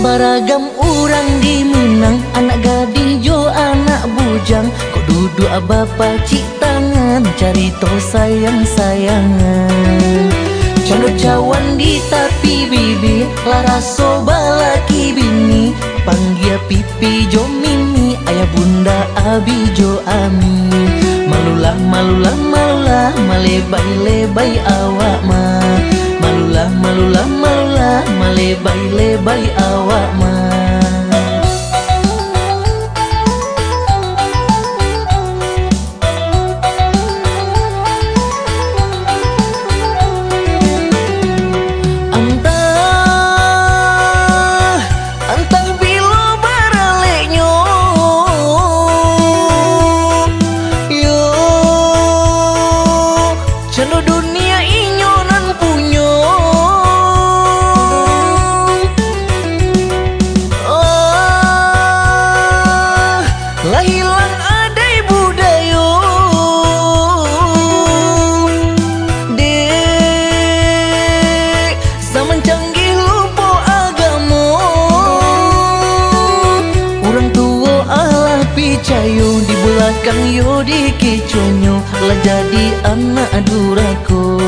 Baragam orang dimenang Anak gadis jo anak bujang. Kok duduk bapa cik tangan Cari to sayang-sayangan. Cando cawan di tapi bibi Lara soba laki bini. Panggil pipi jo mimi Ayah bunda abi jo ami. Malulah malulah malulah Malebay lebay awak Malebay lebay awak ma cayu di belakang yo di kiconyo lah jadi anak duraku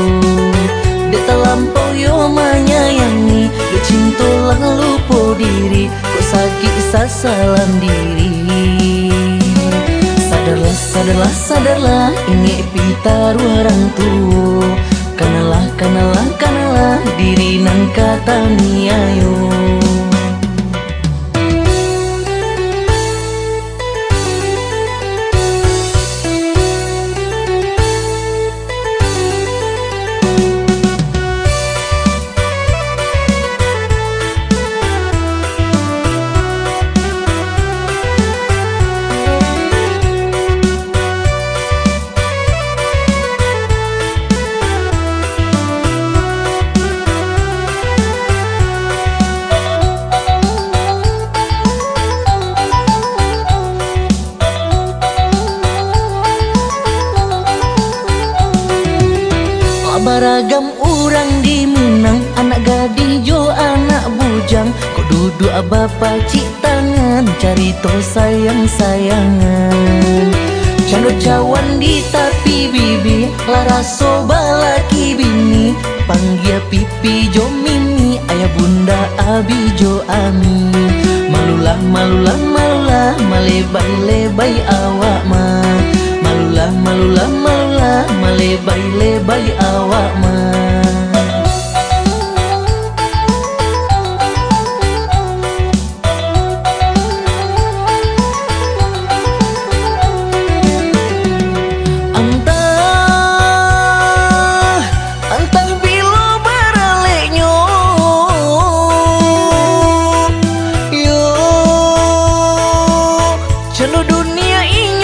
Dek terlampau yo menyayangi Dek cinta lah lupa diri Kok sakit sasalan diri. Sadarlah, sadarlah, sadarlah Ini pitar orang tua. Kanalah, kanalah, kanalah Diri nang kata ni Baragam orang dimenang Anak gadis jo anak bujang. Kok duduk bapa cik tangan Cari to sayang-sayangan. Cando cawan di tapi bibi Lara soba laki bini. Panggil pipi jo mimi Ayah bunda abi jo ami. Malulah malulah malulah Malebay lebay awak ma. Malulah Malebay lebay awak ma cayu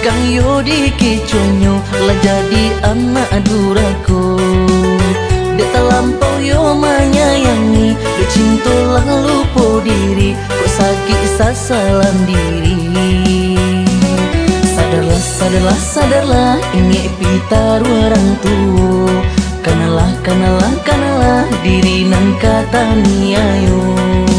di belakang yo di kiconyo lah jadi anak duraku Dek terlampau yo menyayangi Dek cinta lah lupa diri Kok sakit sasalan diri. Sadarlah, sadarlah, sadarlah Ini pitar orang tua Kanalah, kanalah, kanalah Diri nang kata ni ayo